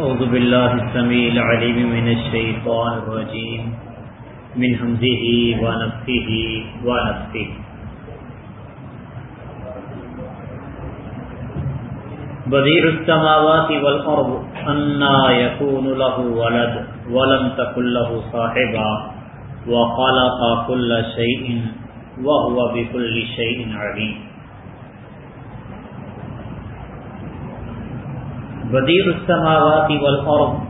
أعوذ بالله السميع العليم من الشيطان الرجيم. من همزه ونفخه ونفخه. بديع السماوات والأرض أنا يكون له ولد ولم تكن له صاحبا وخلق كل شيء وهو بكل شيء عليم. بدیر السماوات والارض،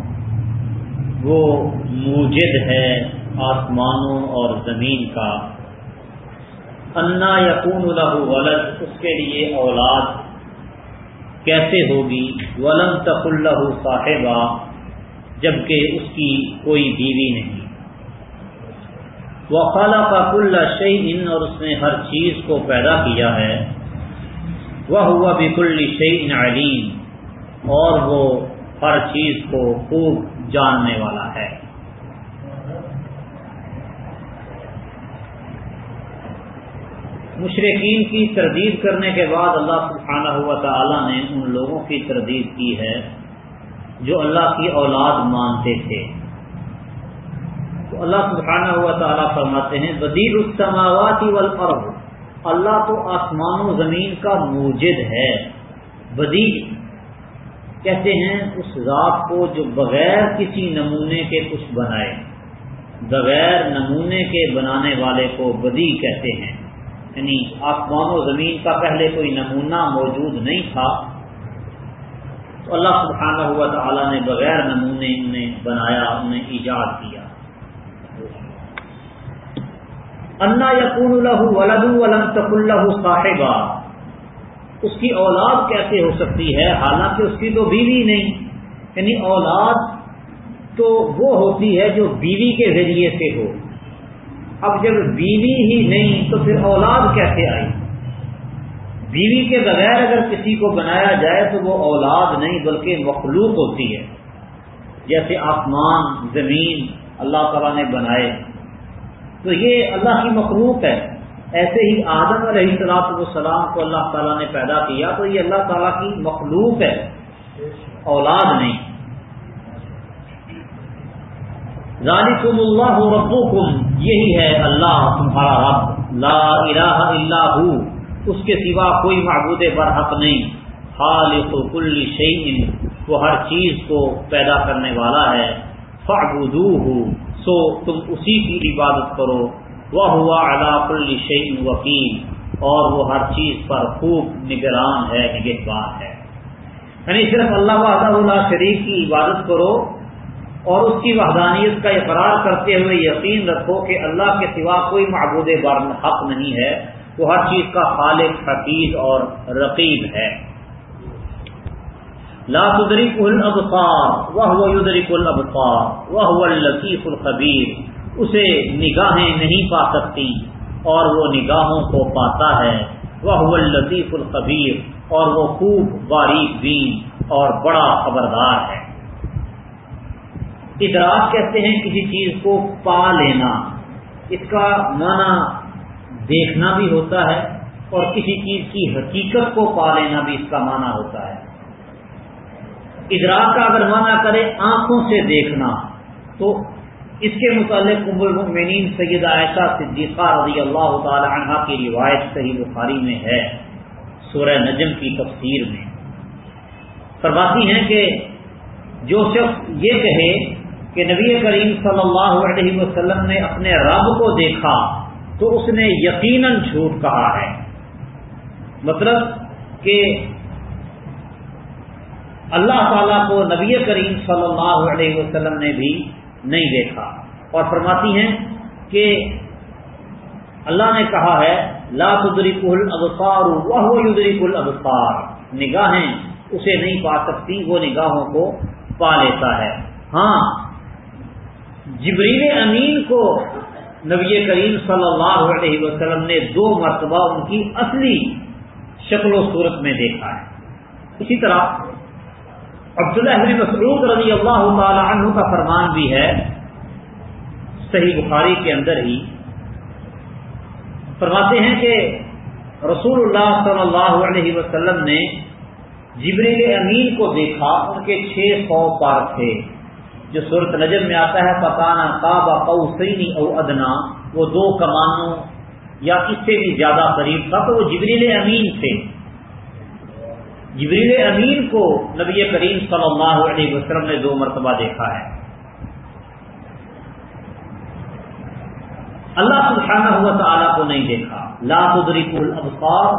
وہ موجد ہے آسمانوں اور زمین کا۔ انا یقون له ولد، اس کے لیے اولاد کیسے ہوگی؟ ولم تق اللہ صاحبہ جبکہ اس کی کوئی بیوی نہیں۔ وہ خالہ کا کل شعین اور اس نے ہر چیز کو پیدا کیا ہے۔ وہ ہوا بکل شعین علیم۔ اور وہ ہر چیز کو خوب جاننے والا ہے۔ مشرقین کی تردید کرنے کے بعد اللہ سبحانہ ہوا تعالی نے ان لوگوں کی تردید کی ہے جو اللہ کی اولاد مانتے تھے۔ تو اللہ سبحانہ ہوا تعالیٰ فرماتے ہیں بدیر السماوات والارض اللہ تو آسمان و زمین کا موجد ہے۔ بدیر کہتے ہیں اس ذات کو جو بغیر کسی نمونے کے کچھ بنائے، بغیر نمونے کے بنانے والے کو بدی کہتے ہیں۔ یعنی آسمان و زمین کا پہلے کوئی نمونہ موجود نہیں تھا۔ تو اللہ سبحانہ ہوا تعالیٰ نے بغیر نمونے انہیں بنایا، انہیں ایجاد کیا۔ انا یقون ولد ولم تق اللہ صاحبہ اس کی اولاد کیسے ہو سکتی ہے؟ حالانکہ اس کی تو بیوی نہیں. یعنی اولاد تو وہ ہوتی ہے جو بیوی کے ذریعے سے ہو. اب جب بیوی ہی نہیں تو پھر اولاد کیسے آئی؟ بیوی کے بغیر اگر کسی کو بنایا جائے تو وہ اولاد نہیں، بلکہ مخلوق ہوتی ہے. جیسے آسمان، زمین اللہ تعالیٰ نے بنائے. تو یہ اللہ کی مخلوق ہے. ایسے ہی آدم علیہ السلاط والسلام کو اللہ تعالیٰ نے پیدا کیا تو یہ اللہ تعالیٰ کی مخلوق ہے، اولاد نہیں۔ ذالکم اللہ ربکم، یہی ہے اللہ، تمہارا رب۔ لا الہ الا ہو، اس کے سوا کوئی معبود برحق نہیں۔ خالق کل شعین وہ ہر چیز کو پیدا کرنے والا ہے۔ فعبدوہ سو تم اسی کی عبادت کرو۔ وہ ہوا علاق الشعین وکیل، اور وہ ہر چیز پر خوب نگران ہے، نگہبان ہے۔ یعنی صرف اللہ وحدہ اللہ شریف کی عبادت کرو اور اس کی وحدانیت کا اقرار کرتے ہوئے یقین رکھو کہ اللہ کے سوا کوئی معبود بار حق نہیں ہے۔ وہ ہر چیز کا خالق حقیق اور رقیب ہے۔ لا تدرک الابصار وہ یدرک الابصار وہ الطیف الخبیر۔ اسے نگاہیں نہیں پا سکتی اور وہ نگاہوں کو پاتا ہے۔ وہ لطیف القبیر اور وہ خوب باریک بین اور بڑا خبردار ہے۔ ادراک کہتے ہیں کسی چیز کو پا لینا۔ اس کا معنی دیکھنا بھی ہوتا ہے اور کسی چیز کی حقیقت کو پا لینا بھی اس کا معنی ہوتا ہے۔ ادراک کا اگر معنی کرے آنکھوں سے دیکھنا تو اس کے متعلق ام المؤمنین سید عائشہ صدیقہ رضی اللہ تعالی عنہ کی روایت صحیح بخاری میں ہے، سورہ نجم کی تفسیر میں۔ فرماتی ہیں کہ جو شخص یہ کہے کہ نبی کریم صلی اللہ علیہ وسلم نے اپنے رب کو دیکھا تو اس نے یقیناً جھوٹ کہا ہے۔ مطلب کہ اللہ تعالیٰ کو نبی کریم صلی اللہ علیہ وسلم نے بھی نہیں دیکھا۔ اور فرماتی ہیں کہ اللہ نے کہا ہے، لا تدریک الابصار وہ یدریک الابصار نگاہیں اسے نہیں پا سکتی، وہ نگاہوں کو پا لیتا ہے۔ ہاں جبریل امین کو نبی کریم صلی اللہ علیہ وسلم نے دو مرتبہ ان کی اصلی شکل و صورت میں دیکھا ہے۔ اسی طرح عبداللہ بن مسعود رضی اللہ تعالی عنہ کا فرمان بھی ہے، صحیح بخاری کے اندر ہی۔ فرماتے ہیں کہ رسول اللہ صلی اللہ علیہ وسلم نے جبریل امین کو دیکھا، ان کے چھ سو پار تھے۔ جو صورت نجر میں آتا ہے پکانا کعبہ قوسینی او ادنا وہ دو کمانوں یا اس سے بھی زیادہ قریب تھا، تو وہ جبریل امین تھے۔ جبریل امین کو نبی کریم صلی اللہ علیہ وسلم نے دو مرتبہ دیکھا ہے۔ اللہ سبحانہ ہوا تعالیٰ کو نہیں دیکھا۔ لا تدریک الابصار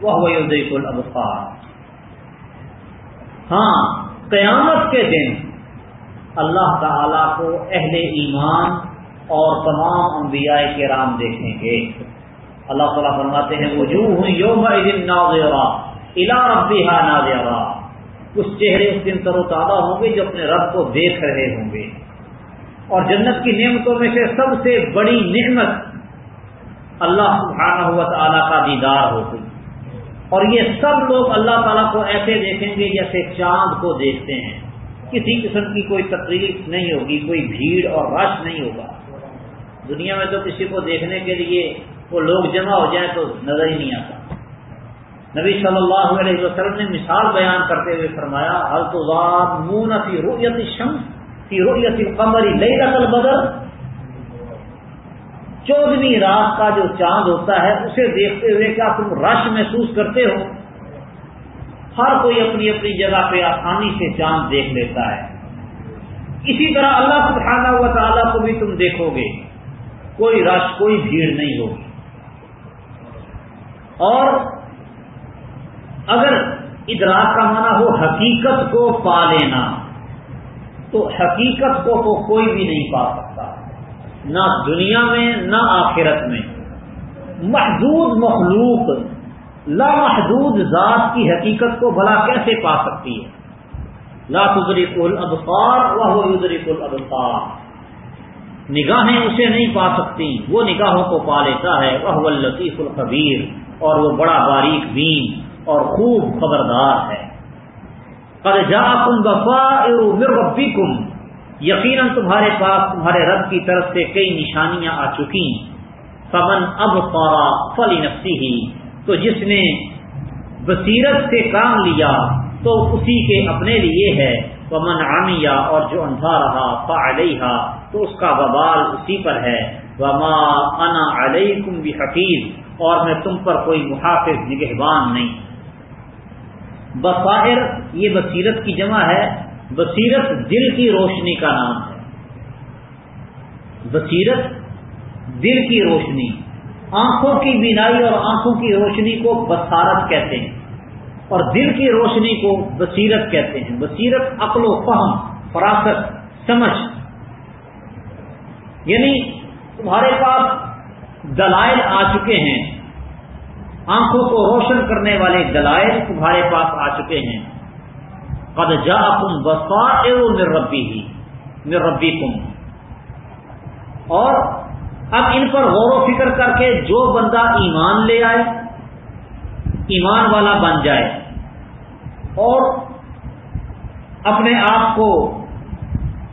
وہ یدریک الابصار۔ ہاں قیامت کے دن اللہ تعالی کو اہل ایمان اور تمام انبیاء کے رام دیکھیں گے۔ اللہ تعالیٰ فرماتے ہیں، وجوہ یوم ناظرہ۔ الا ربها ناظرہ کچھ چہرے، اس دن تر و تازہ ہوں گے جو اپنے رب کو دیکھ رہے ہوں گے۔ اور جنت کی نعمتوں میں سے سب سے بڑی نعمت اللہ سبحانہ ہوا تعالیٰ کا دیدار ہوگی۔ اور یہ سب لوگ اللہ تعالیٰ کو ایسے دیکھیں گے جیسے چاند کو دیکھتے ہیں۔ کسی قسم کی کوئی تکلیف نہیں ہوگی، کوئی بھیڑ اور رش نہیں ہوگا۔ دنیا میں تو کسی کو دیکھنے کے لیے وہ لوگ جمع ہو جائیں تو نظر ہی نہیں آتا۔ نبی صلی اللہ علیہ وسلم نے مثال بیان کرتے ہوئے فرمایا ہر تو مون فی رویت شمس فی رویت قمری لئی رقل بدر چودہویں رات کا جو چاند ہوتا ہے، اسے دیکھتے ہوئے کیا تم رش محسوس کرتے ہو؟ ہر کوئی اپنی اپنی جگہ پہ آسانی سے چاند دیکھ لیتا ہے۔ اسی طرح اللہ سبحانہ و تعالیٰ کو بھی تم دیکھو گے۔ کوئی رش، کوئی بھیڑ نہیں ہوگی۔ اور اگر ادراک کا معنی ہو حقیقت کو پا لینا، تو حقیقت کو تو کوئی بھی نہیں پا سکتا۔ نہ دنیا میں، نہ آخرت میں۔ محدود مخلوق، لامحدود ذات کی حقیقت کو بھلا کیسے پا سکتی ہے؟ لا تدرک الابصار وہ یدرک الابصار۔ نگاہیں اسے نہیں پا سکتی، وہ نگاہوں کو پا لیتا ہے۔ وہ الطیف الخبیر اور وہ بڑا باریک بین۔ اور خوب خبردار ہے۔ قد جاءکم بصائر ربکم۔ یقیناً تمہارے پاس تمہارے رب کی طرف سے کئی نشانیاں آ چکی فمن اب پارا فلی نفسی ہی تو جس نے بصیرت سے کام لیا تو اسی کے اپنے لیے ہے۔ ومن عامیا اور جو اندھا رہا فعلیہ تو اس کا وبال اسی پر ہے۔ وما انا علیکم بحفیظ۔ اور میں تم پر کوئی محافظ، نگہبان نہیں۔ بصائر، یہ بصیرت کی جمع ہے، بصیرت دل کی روشنی کا نام ہے۔ بصیرت دل کی روشنی، آنکھوں کی بینائی اور آنکھوں کی روشنی کو بصارت کہتے ہیں۔ اور دل کی روشنی کو بصیرت کہتے ہیں۔ بصیرت عقل و فہم، فراست، سمجھ۔ یعنی تمہارے پاس دلائل آ چکے ہیں۔ آنکھوں کو روشن کرنے والے دلائل تمہارے پاس آ چکے ہیں۔ قد جا تم بسا ربی ہی مر ربی اور اب ان پر غور و فکر کر کے جو بندہ ایمان لے آئے، ایمان والا بن جائے اور اپنے آپ کو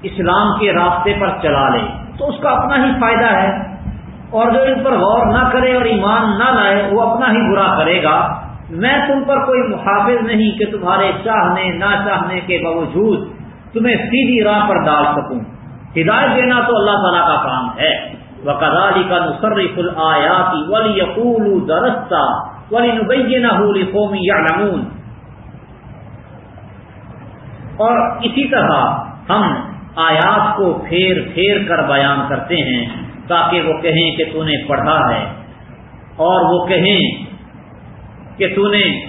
اسلام کے راستے پر چلا لے، تو اس کا اپنا ہی فائدہ ہے۔ اور جو ان پر غور نہ کرے اور ایمان نہ لائے، وہ اپنا ہی برا کرے گا۔ میں تم پر کوئی محافظ نہیں کہ تمہارے چاہنے نہ چاہنے کے باوجود تمہیں سیدھی راہ پر ڈال سکوں۔ ہدایت دینا تو اللہ تعالیٰ کا کام ہے۔ وکدالی کا نصرف الآیاتی ولی یقول درستا ولی نبینہ قومی اور اسی طرح ہم آیات کو پھیر پھیر کر بیان کرتے ہیں۔ تاکہ وہ کہیں کہ تو نے پڑھا ہے اور وہ کہیں کہ تو نے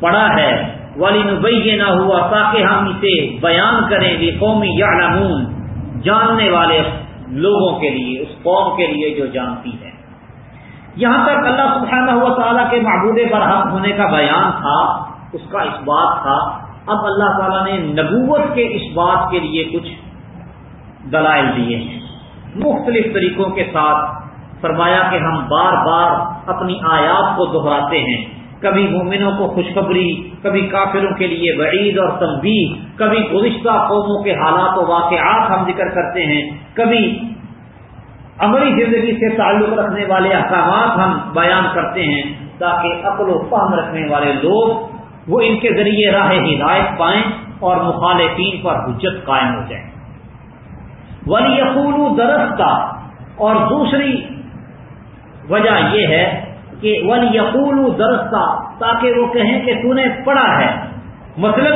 پڑھا ہے۔ ولی نبئی نہ ہوا تاکہ ہم اسے بیان کریں گے۔ قومی یا جاننے والے لوگوں کے لیے، اس قوم کے لیے جو جانتی ہے۔ یہاں تک اللہ سبحانہ ہوا تعالیٰ کے معبود برحق ہونے کا بیان تھا، اس کا اس بات تھا۔ اب اللہ تعالیٰ نے نبوت کے اس بات کے لیے کچھ دلائل دیے ہیں۔ مختلف طریقوں کے ساتھ فرمایا کہ ہم بار بار اپنی آیات کو دہراتے ہیں۔ کبھی مومنوں کو خوشخبری، کبھی کافروں کے لیے وعید اور تنبیہ، کبھی گزشتہ قوموں کے حالات و واقعات ہم ذکر کرتے ہیں۔ کبھی عملی زندگی سے تعلق رکھنے والے احکامات ہم بیان کرتے ہیں تاکہ عقل و فہم رکھنے والے لوگ وہ ان کے ذریعے راہ ہدایت پائیں اور مخالفین پر حجت قائم ہو جائے ولی یقول درستہ اور دوسری وجہ یہ ہے کہ ولی یقول درستہ تاکہ وہ کہیں کہ تو نے پڑھا ہے۔ مطلب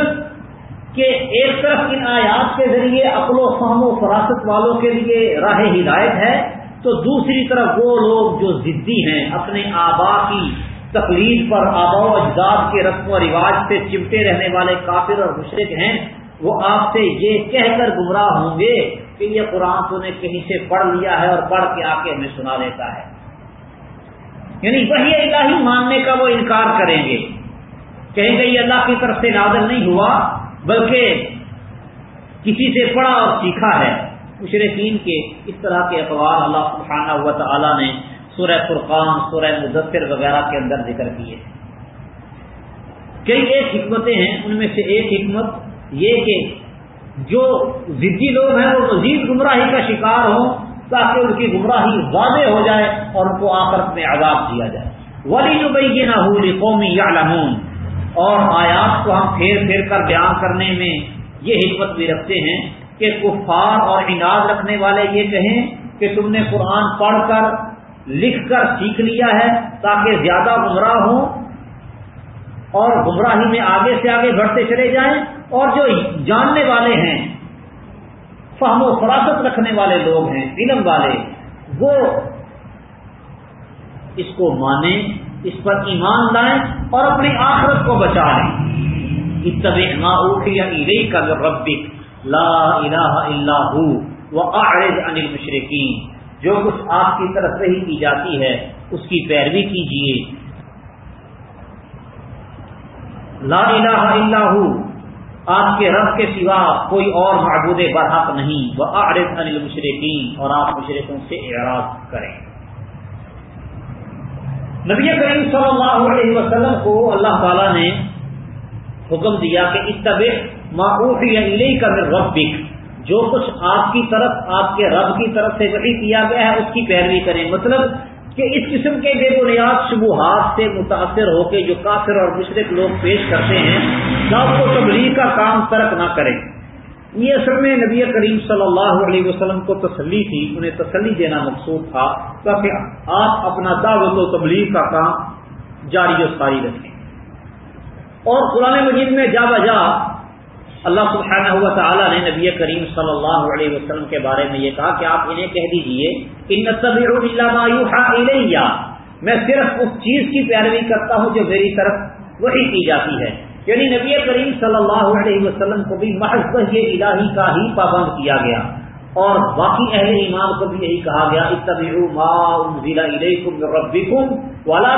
کہ ایک طرف ان آیات کے ذریعے عقل و فہم و فراست والوں کے لیے راہ ہدایت ہے، تو دوسری طرف وہ لوگ جو ضدی ہیں، اپنے آبا کی تقلید پر آبا و اجداد کے رسم و رواج سے چمٹے رہنے والے کافر اور مشرق ہیں، وہ آپ سے یہ کہہ کر گمراہ ہوں گے کہ یہ قرآن تو نے کہیں سے پڑھ لیا ہے اور پڑھ کے آ کے ہمیں سنا دیتا ہے۔ یعنی وہی الہی ماننے کا وہ انکار کریں گے۔ کہیں گے یہ اللہ کی طرف سے نازل نہیں ہوا، بلکہ کسی سے پڑھا اور سیکھا ہے۔ مشرقین کے اس طرح کے اخبار اللہ سبحانہ ہوا تعالیٰ نے سورہ فرقان، سورہ مدثر وغیرہ کے اندر ذکر کیے۔ کئی ایک حکمتیں ہیں، ان میں سے ایک حکمت یہ کہ جو ضدی لوگ ہیں وہ مزید گمراہی کا شکار ہوں تاکہ ان کی گمراہی واضح ہو جائے اور ان کو آخرت میں عذاب دیا جائے۔ ولی جو نہ ہو قومی یا اور آیات کو ہم پھیر پھیر کر بیان کرنے میں یہ حکمت بھی رکھتے ہیں کہ کفار اور انعد رکھنے والے یہ کہیں کہ تم نے قرآن پڑھ کر، لکھ کر سیکھ لیا ہے تاکہ زیادہ گمراہ ہوں اور گمراہی میں آگے سے آگے بڑھتے چلے جائیں۔ اور جو جاننے والے ہیں، فہم و فراست رکھنے والے لوگ ہیں، علم والے، وہ اس کو مانیں، اس پر ایمان لائیں اور اپنی آخرت کو بچا لیں کا ربک، لا الہ الا ہو وہ عن المشرقین جو کچھ آپ کی طرف سے ہی کی جاتی ہے، اس کی پیروی کیجیے۔ لا الہ الا ہو آپ کے رب کے سوا کوئی اور معبود برحق نہیں۔ وہ عارف انل مشرقین اور آپ مشرقوں سے اعراض کریں۔ نبی کریم صلی اللہ علیہ وسلم کو اللہ تعالی نے حکم دیا کہ اتبع معروف کا ربک۔ جو کچھ آپ کی طرف، آپ کے رب کی طرف سے وہی کیا گیا ہے، اس کی پیروی کریں۔ مطلب کہ اس قسم کے بے بنیاد شبوہات سے متاثر ہو کے جو کافر اور مشرق لوگ پیش کرتے ہیں سب کو تبلیغ کا کام ترک نہ کریں۔ یہ اصل میں نبی کریم صلی اللہ علیہ وسلم کو تسلی تھی، انہیں تسلی دینا مقصود تھا۔ تاکہ آپ اپنا دعوت و تبلیغ کا کام جاری و ساری رکھیں۔ اور قرآن مجید میں جا بجا اللہ سبحانہ ہوا تعالیٰ نے نبی کریم صلی اللہ علیہ وسلم کے بارے میں یہ کہا کہ آپ انہیں کہہ دیجیے، ان میں صرف اس چیز کی پیروی کرتا ہوں جو میری طرف وہی کی جاتی ہے۔ یعنی نبی کریم صلی اللہ علیہ وسلم کو بھی محض یہ الہی کا ہی پابند کیا گیا۔ اور باقی اہل ایمان کو بھی یہی کہا گیا والا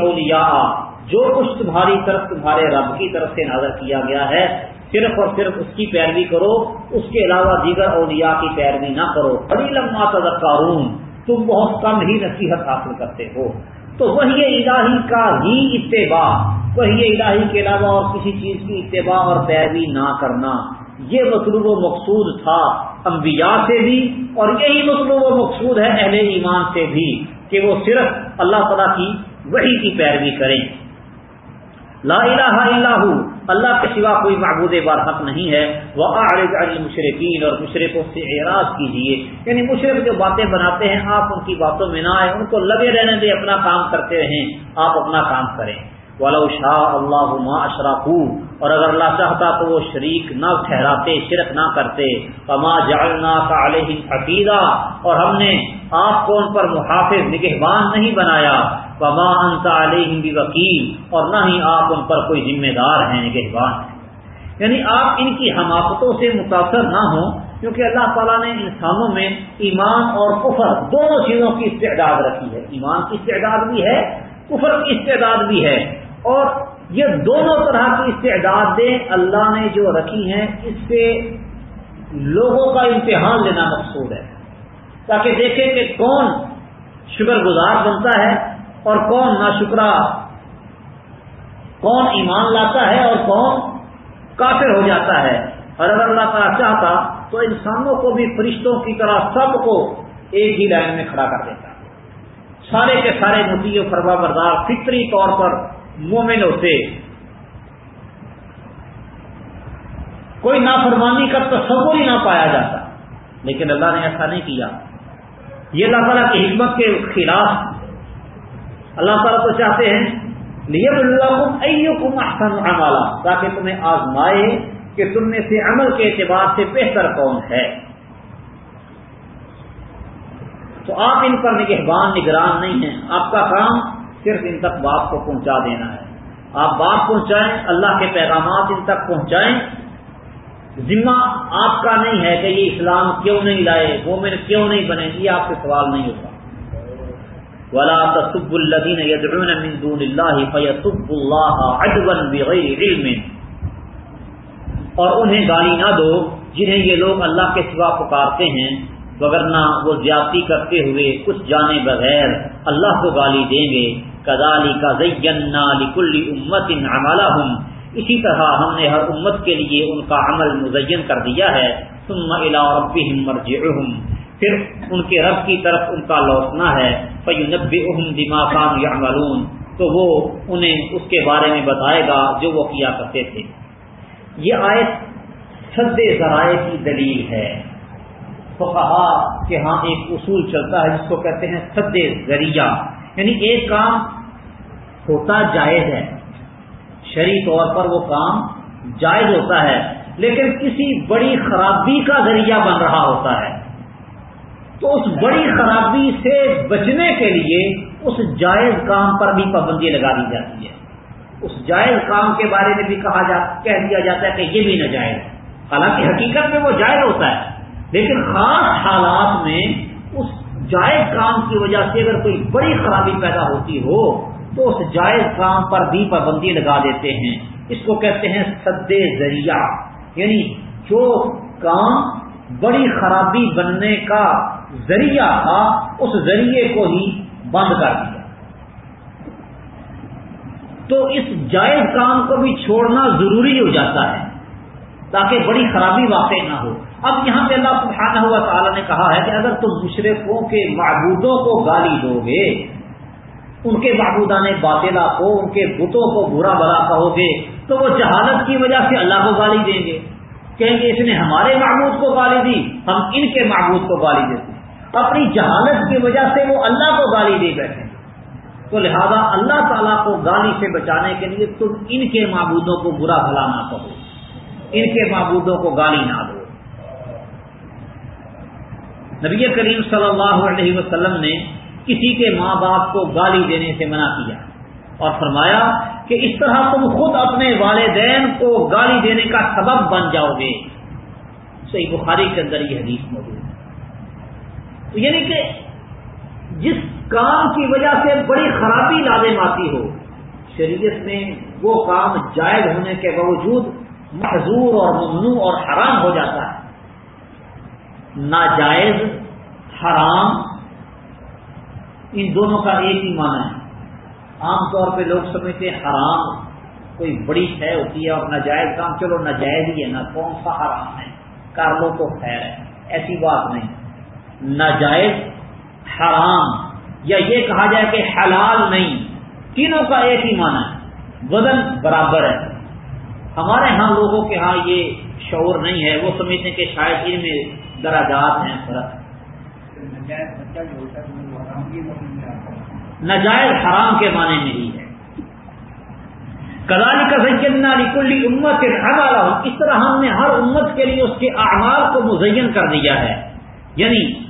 اولیاء. جو کچھ تمہاری طرف تمہارے رب کی طرف سے نظر کیا گیا ہے، صرف اور صرف اس کی پیروی کرو، اس کے علاوہ دیگر اولیاء کی پیروی نہ کرو۔ بڑی لمبا تذکارون تم بہت کم ہی نصیحت حاصل کرتے ہو۔ تو وہی الہی کا ہی اتباع، وہی الہی کے علاوہ اور کسی چیز کی اتباع اور پیروی نہ کرنا۔ یہ مطلوب و مقصود تھا انبیاء سے بھی اور یہی مطلوب و مقصود ہے اہل ایمان سے بھی کہ وہ صرف اللہ تعالیٰ کی وہی کی پیروی کریں۔ لا الہ الا ہو۔ اللہ کے سوا کوئی معبود بار حق نہیں ہے۔ وہ مشرقین اور مشرقوں سے اعراض کیجیے یعنی مشرق جو باتیں بناتے ہیں، آپ ان کی باتوں میں نہ آئے ان کو لگے رہنے دے اپنا کام کرتے رہیں۔ آپ اپنا کام کریں۔ ولو شاہ اللہ اشراف اور اگر اللہ چاہتا تو وہ شریک نہ ٹھہراتے، شرک نہ کرتے۔ کما جالنا کا علیہ عقیدہ اور ہم نے آپ کو ان پر محافظ، نگہبان نہیں بنایا۔ پما انتا علیہ وکیل اور نہ ہی آپ ان پر کوئی ذمہ دار ہیں یعنی نگہبان ہیں۔ یعنی آپ ان کی حماقتوں سے متاثر نہ ہوں، کیونکہ اللہ تعالیٰ نے انسانوں میں ایمان اور کفر دونوں چیزوں کی استعداد رکھی ہے۔ ایمان کی استعداد بھی ہے، کفر کی استعداد بھی ہے۔ اور یہ دونوں طرح کی استعدادیں اللہ نے جو رکھی ہیں، اس سے لوگوں کا امتحان لینا مقصود ہے۔ تاکہ دیکھیں کہ کون شکر گزار بنتا ہے اور کون ناشکرا؟ کون ایمان لاتا ہے اور کون کافر ہو جاتا ہے؟ اور اگر اللہ تعالیٰ چاہتا تو انسانوں کو بھی فرشتوں کی طرح سب کو ایک ہی لائن میں کھڑا کر دیتا سارے کے سارے متی و فرما بردار فطری طور پر مومن ہوتے کوئی نافرمانی کا تصور ہی نہ پایا جاتا، لیکن اللہ نے ایسا نہیں کیا۔ یہ اللہ تعالیٰ کی حکمت کے خلاف اللہ تعالیٰ تو چاہتے ہیں لیب اللہ کم احسن عمالا تاکہ تمہیں آزمائے کہ تم میں سے عمل کے اعتبار سے بہتر کون ہے۔ تو آپ ان پر نگہبان، نگران نہیں ہیں۔ آپ کا کام صرف ان تک باپ کو پہنچا دینا ہے۔ آپ باپ پہنچائیں، اللہ کے پیغامات ان تک پہنچائیں۔ ذمہ آپ کا نہیں ہے کہ یہ اسلام کیوں نہیں لائے، مومن کیوں نہیں بنے، یہ آپ سے سوال نہیں ہوگا ولا تصب الدین يدعون من دون اللہ فیسب اللہ عدوا بغیر علم. اور انہیں گالی نہ دو جنہیں یہ لوگ اللہ کے سوا پکارتے ہیں، وگرنہ وہ زیادتی کرتے ہوئے کچھ جانے بغیر اللہ کو گالی دیں گے. کدالی کا زینا لکل امت عملہ اسی طرح ہم نے ہر امت کے لیے ان کا عمل مزین کر دیا ہے. ثم الى ربهم مرجعهم. پھر ان کے رب کی طرف ان کا لوٹنا ہے. فینبئهم بما كانوا يعملون تو وہ انہیں اس کے بارے میں بتائے گا جو وہ کیا کرتے تھے۔ یہ آیت سد ذرائع کی دلیل ہے۔ تو کہا کہ ہاں ایک اصول چلتا ہے، جس کو کہتے ہیں سد ذریعہ۔ یعنی ایک کام ہوتا جائز ہے۔ شرعی طور پر وہ کام جائز ہوتا ہے، لیکن کسی بڑی خرابی کا ذریعہ بن رہا ہوتا ہے۔ تو اس بڑی خرابی سے بچنے کے لیے اس جائز کام پر بھی پابندی لگا دی جاتی ہے۔ اس جائز کام کے بارے میں بھی کہا جا کہہ دیا جاتا ہے کہ یہ بھی ناجائز حالانکہ حقیقت میں وہ جائز ہوتا ہے۔ لیکن خاص حالات میں اس جائز کام کی وجہ سے اگر کوئی بڑی خرابی پیدا ہوتی ہو، تو اس جائز کام پر بھی پابندی لگا دیتے ہیں۔ اس کو کہتے ہیں سد ذریعہ۔ یعنی جو کام بڑی خرابی بننے کا ذریعہ تھا، اس ذریعے کو ہی بند کر دیا۔ تو اس جائز کام کو بھی چھوڑنا ضروری ہو جاتا ہے، تاکہ بڑی خرابی واقع نہ ہو۔ اب یہاں پہ اللہ سبحانہ ہوا تعالیٰ نے کہا ہے کہ اگر تم مشرقوں کے معبودوں کو گالی دو گے، ان کے معبودان باطلا کو، ان کے بتوں کو برا بلا کہو گے، تو وہ جہالت کی وجہ سے اللہ کو گالی دیں گے۔ کہیں گے، اس نے ہمارے معبود کو گالی دی، ہم ان کے معبود کو گالی دیتے اپنی جہالت کی وجہ سے وہ اللہ کو گالی دے بیٹھے تو لہذا اللہ تعالیٰ کو گالی سے بچانے کے لیے تم ان کے معبودوں کو برا بھلا نہ کہو۔ ان کے معبودوں کو گالی نہ دو۔ نبی کریم صلی اللہ علیہ وسلم نے کسی کے ماں باپ کو گالی دینے سے منع کیا اور فرمایا کہ اس طرح تم خود اپنے والدین کو گالی دینے کا سبب بن جاؤ گے۔ صحیح بخاری کے اندر یہ حدیث موجود ہے۔ یعنی کہ جس کام کی وجہ سے بڑی خرابی لازم آتی ہو، شریعت میں وہ کام جائز ہونے کے باوجود محضور اور ممنوع اور حرام ہو جاتا ہے۔ ناجائز، حرام، ان دونوں کا ایک ہی معنی ہے۔ عام طور پہ لوگ سمجھتے ہیں حرام، کوئی بڑی شے ہوتی ہے اور ناجائز کام، چلو ناجائز ہی ہے، نہ کون سا حرام ہے؟ کر لو تو خیر ہے، ایسی بات نہیں۔ ناجائز، حرام، یا یہ کہا جائے کہ حلال نہیں، تینوں کا ایک ہی معنی ہے، وزن برابر ہے۔ ہمارے ہاں لوگوں کے ہاں یہ شعور نہیں ہے، وہ سمجھتے ہیں کہ شاید ان میں دراجات ہیں، فرق۔ نجائز حرام کے معنی میں ہی ہے۔ کلالی کا سنچنا کلی امت کے والا اس طرح ہم نے ہر امت کے لیے اس کے اعمال کو مزین کر دیا ہے۔ یعنی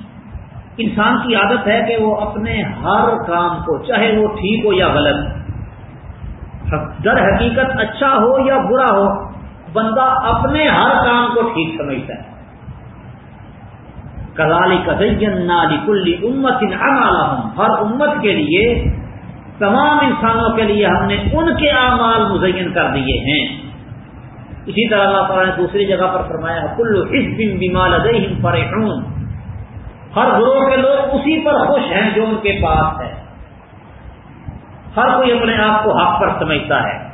انسان کی عادت ہے کہ وہ اپنے ہر کام کو، چاہے وہ ٹھیک ہو یا غلط در حقیقت اچھا ہو یا برا ہو، بندہ اپنے ہر کام کو ٹھیک سمجھتا ہے۔ کزالی کزینا کل امت ہر امت کے لیے، تمام انسانوں کے لیے ہم نے ان کے اعمال مزین کر دیے ہیں۔ اسی طرح اللہ تعالیٰ نے دوسری جگہ پر فرمایا کلو اس بن بیمال پر ہر گروہ کے لوگ اسی پر خوش ہیں جو ان کے پاس ہے۔ ہر کوئی اپنے آپ کو حق پر سمجھتا ہے،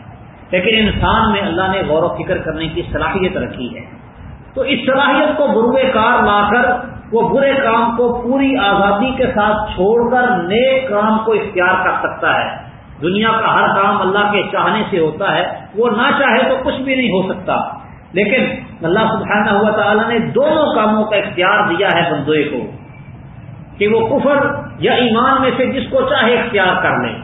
لیکن انسان میں اللہ نے غور و فکر کرنے کی صلاحیت رکھی ہے۔ تو اس صلاحیت کو بروے کار لا کر، وہ برے کام کو پوری آزادی کے ساتھ چھوڑ کر نیک کام کو اختیار کر سکتا ہے۔ دنیا کا ہر کام اللہ کے چاہنے سے ہوتا ہے، وہ نہ چاہے تو کچھ بھی نہیں ہو سکتا۔ لیکن اللہ سبحانہ ہوا تعالیٰ نے دونوں کاموں کا اختیار دیا ہے بندوئے کو۔ کہ وہ کفر یا ایمان میں سے جس کو چاہے اختیار کر لیں۔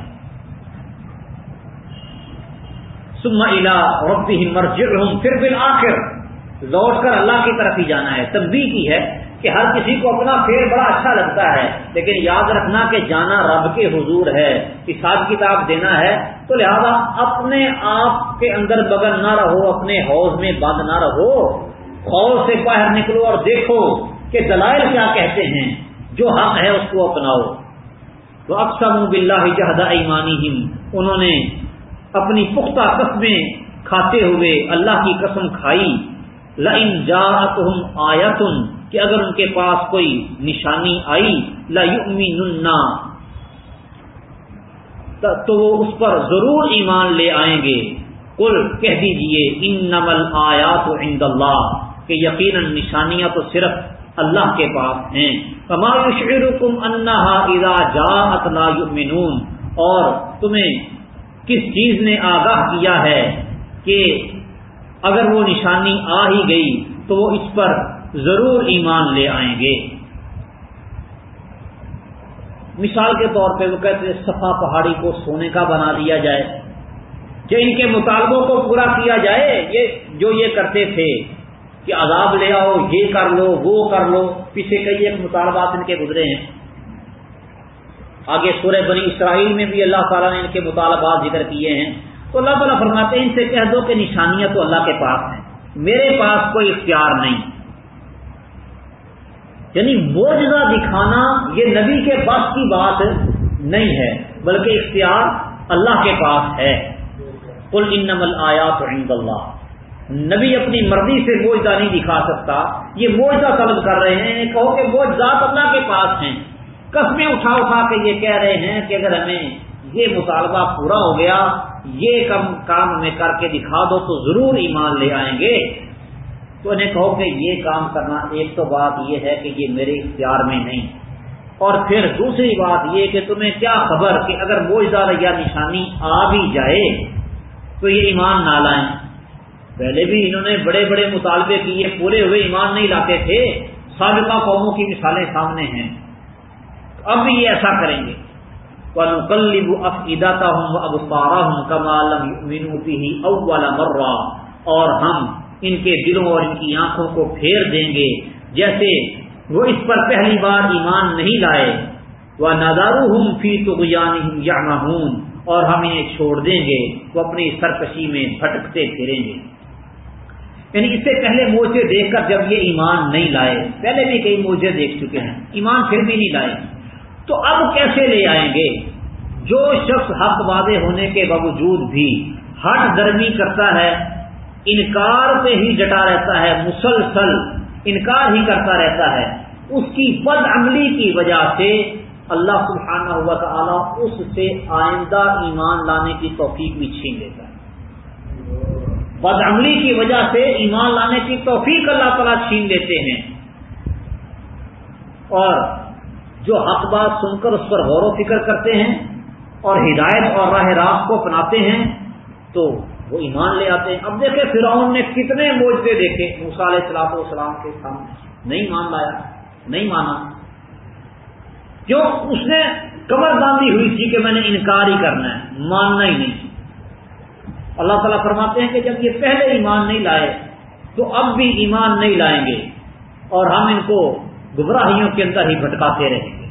سما الا ربی مرجر ہوں پھر بالآخر۔ لوٹ کر اللہ کی طرف ہی جانا ہے۔ تبدی کی ہے کہ ہر کسی کو اپنا پھیر بڑا اچھا لگتا ہے، لیکن یاد رکھنا کہ جانا رب کے حضور ہے حساب کتاب دینا ہے۔ تو لہذا اپنے آپ کے اندر بغل نہ رہو، اپنے حوض میں بند نہ رہو۔ حوض سے باہر نکلو اور دیکھو کہ دلائل کیا کہتے ہیں۔ جو حق ہے اس کو اپناؤ۔ تو اکثر بلّہ جہدا ایمانی انہوں نے اپنی پختہ قسمیں کھاتے ہوئے اللہ کی قسم کھائی۔ لن جا آیتن کہ اگر ان کے پاس کوئی نشانی آئی لا تو وہ اس پر ضرور ایمان لے آئیں گے۔ کل کہہ دیجیے ان نمل آیات عند اللہ کہ یقیناً نشانیاں تو صرف اللہ کے پاس ہیں۔ کما شعرکم انہا اذا جاءت لا یؤمنون اور تمہیں کس چیز نے آگاہ کیا ہے کہ اگر وہ نشانی آ ہی گئی تو وہ اس پر ضرور ایمان لے آئیں گے۔ مثال کے طور پہ وہ کہتے ہیں، صفا پہاڑی کو سونے کا بنا دیا جائے کہ ان کے مطالبوں کو پورا کیا جائے، یہ جو یہ کرتے تھے کہ عذاب لے آؤ، یہ کر لو، وہ کر لو۔ پیچھے کئی ایک مطالبات ان کے گزرے ہیں۔ آگے سورہ بنی اسرائیل میں بھی اللہ تعالیٰ نے ان کے مطالبات ذکر کیے ہیں۔ تو اللہ تعالیٰ فرماتے ہیں، ان سے کہہ دو کہ نشانیاں تو اللہ کے پاس ہیں۔ میرے پاس کوئی اختیار نہیں۔ یعنی موجزہ دکھانا یہ نبی کے پاس کی بات نہیں ہے، بلکہ اختیار اللہ کے پاس ہے۔ کل ان نمل آیات عند اللہ۔ نبی اپنی مرضی سے موجدہ نہیں دکھا سکتا۔ یہ موجدہ طلب کر رہے ہیں، کہو کہ موجزات اللہ کے پاس ہیں۔ قسمیں اٹھا اٹھا کے یہ کہہ رہے ہیں کہ اگر ہمیں یہ مطالبہ پورا ہو گیا، یہ کم کام ہمیں کر کے دکھا دو تو ضرور ایمان لے آئیں گے۔ تو انہیں کہو کہ یہ کام کرنا ایک تو بات یہ ہے کہ یہ میرے اختیار میں نہیں۔ اور پھر دوسری بات یہ کہ تمہیں کیا خبر کہ اگر موجدار یا نشانی آ بھی جائے، تو یہ ایمان نہ لائیں۔ پہلے بھی انہوں نے بڑے بڑے مطالبے کیے پورے ہوئے ایمان نہیں لاتے تھے، سابقہ قوموں کی مثالیں سامنے ہیں۔ اب بھی یہ ایسا کریں گے۔ کلب افیداتا ہوں کمالم ہی اولا اور ہم ان کے دلوں اور ان کی آنکھوں کو پھیر دیں گے۔ جیسے وہ اس پر پہلی بار ایمان نہیں لائے۔ وہ نادارو ہوں فی تو یا اور ہم انہیں چھوڑ دیں گے۔ وہ اپنی سرکشی میں بھٹکتے پھریں گے۔ یعنی اس سے پہلے موجے دیکھ کر جب یہ ایمان نہیں لائے، پہلے بھی کئی موجے دیکھ چکے ہیں، ایمان پھر بھی نہیں لائے۔ تو اب کیسے لے آئیں گے؟ جو شخص حق واضح ہونے کے باوجود بھی ہٹ درمی کرتا ہے، انکار پہ ہی ڈٹا رہتا ہے، مسلسل انکار ہی کرتا رہتا ہے۔ اس کی بد عملی کی وجہ سے اللہ سبحانہ ہوا تعالیٰ اس سے آئندہ ایمان لانے کی توفیق بھی چھین لیتا ہے۔ بدعملی کی وجہ سے ایمان لانے کی توفیق اللہ تعالیٰ چھین لیتے ہیں۔ اور جو حق بات سن کر اس پر غور و فکر کرتے ہیں اور ہدایت اور راہ راست کو اپناتے ہیں، تو وہ ایمان لے آتے ہیں۔ اب دیکھیں فرعون نے کتنے موجے دیکھے۔ موسا علیہ السلاط والسلام کے سامنے۔ نہیں مان لایا، نہیں مانا۔ کیوں؟ اس نے کمر باندھی ہوئی تھی کہ میں نے انکار ہی کرنا ہے۔ ماننا ہی نہیں۔ اللہ تعالیٰ فرماتے ہیں کہ جب یہ پہلے ایمان نہیں لائے، تو اب بھی ایمان نہیں لائیں گے اور ہم ان کو گمراہیوں کے اندر ہی بھٹکاتے رہیں گے۔